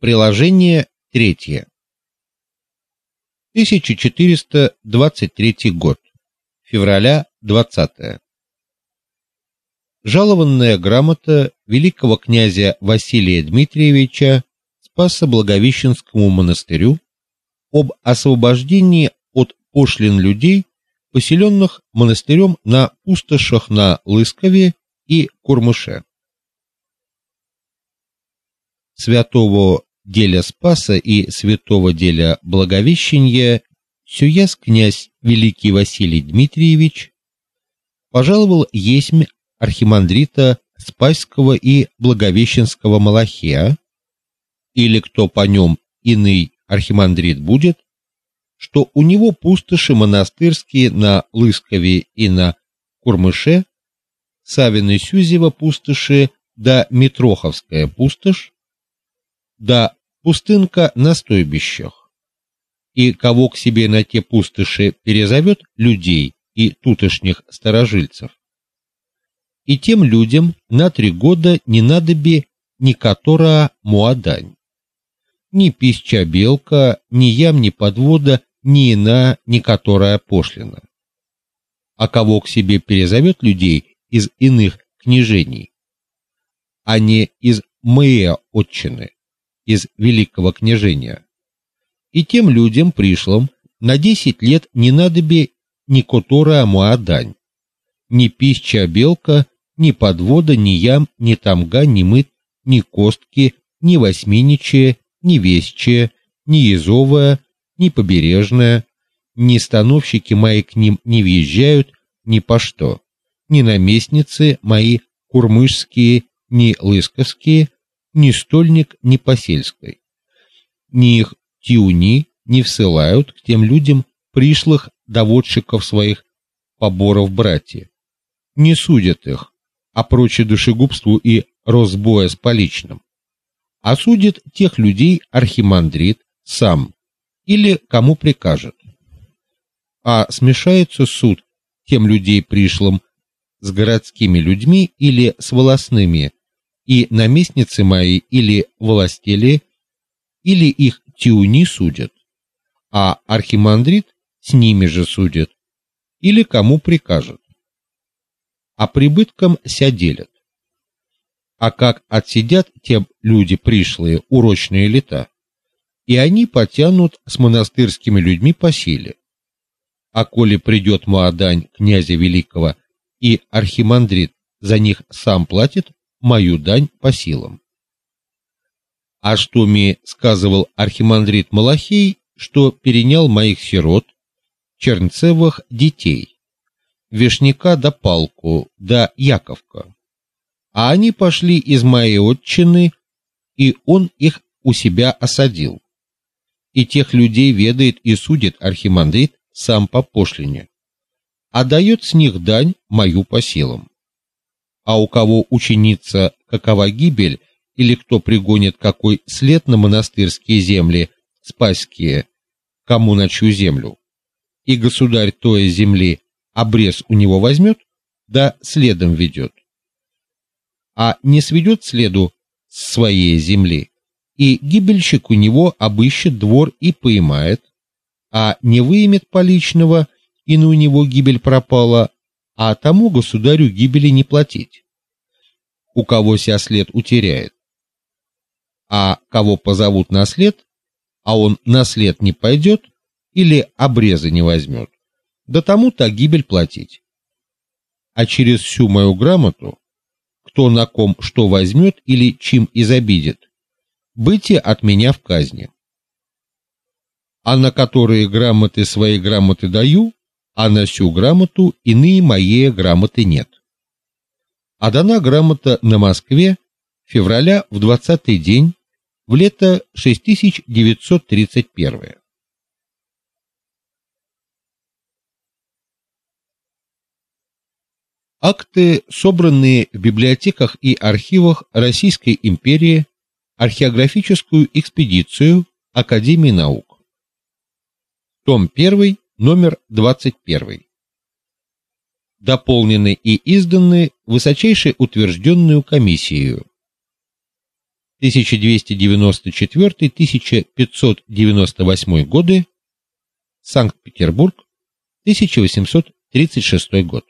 Приложение третье. 1423 год. Февраля 20. -е. Жалованная грамота великого князя Василия Дмитриевича Спасо-Благовещенскому монастырю об освобождении от пошлин людей, поселенных монастырем на пустошах на Лыскове и Курмыше. Святого деля Спаса и святого деля Благовещения сюяс князь великий Василий Дмитриевич пожаловал есмь архимандрита Спасского и Благовещенского Малахия, или кто по нем иный архимандрит будет, что у него пустоши монастырские на Лыскове и на Курмыше, Савины Сюзева пустоши да Митроховская пустошь, да пустынка на стойбищах. И кого к себе на те пустоши перезовет людей и тутошних старожильцев. И тем людям на три года не надоби ни которая муадань. Ни пища белка, ни ям, ни подвода, ни ина, ни которая пошлина. А кого к себе перезовет людей из иных княжений, а не из моей отчины, из великого княжения. И тем людям пришлым на десять лет не надобе ни котора муадань, ни пища белка, ни подвода, ни ям, ни тамга, ни мыт, ни костки, ни восьминичие, ни вещее, ни езовая, ни побережная, ни становщики мои к ним не въезжают ни по что, ни наместницы мои курмышские, ни лысковские, ни стольник, ни посельской. Ни их тиуни не всылают к тем людям пришлых доводчиков своих поборов братья. Не судят их, а прочее душегубству и разбоя с поличным. А судит тех людей архимандрит сам или кому прикажет. А смешается суд тем людей пришлым с городскими людьми или с волосными, и наместницы мои или властели, или их тиуни судят, а архимандрит с ними же судит, или кому прикажет. А прибытком ся делят. А как отсидят те люди пришлые урочные лета, и они потянут с монастырскими людьми по силе. А коли придет Маадань князя великого и архимандрит за них сам платит, мою дань по силам. А что мне сказывал архимандрит Малахей, что перенял моих сирот, чернцевых детей, вишняка да палку, да яковка. А они пошли из моей отчины, и он их у себя осадил. И тех людей ведает и судит архимандрит сам по пошлине, а дает с них дань мою по силам а у кого ученица какова гибель или кто пригонит какой след на монастырские земли спасские, кому на чью землю. И государь той земли обрез у него возьмет, да следом ведет. А не сведет следу с своей земли, и гибельщик у него обыщет двор и поймает, а не выимет поличного, и на у него гибель пропала, а тому государю гибели не платить. У кого ся след утеряет. А кого позовут на след, а он на след не пойдет или обрезы не возьмет, да тому так гибель платить. А через всю мою грамоту, кто на ком что возьмет или чем изобидит, бытие от меня в казни. А на которые грамоты свои грамоты даю, а на всю грамоту иные мои грамоты нет. А дана грамота на Москве февраля в двадцатый день в лето 6931. Акты, собранные в библиотеках и архивах Российской империи, археографическую экспедицию Академии наук. Том 1, номер 21. Дополнены и изданы высочайшей утвержденную комиссией. 1294-1598 годы, Санкт-Петербург, 1836 год.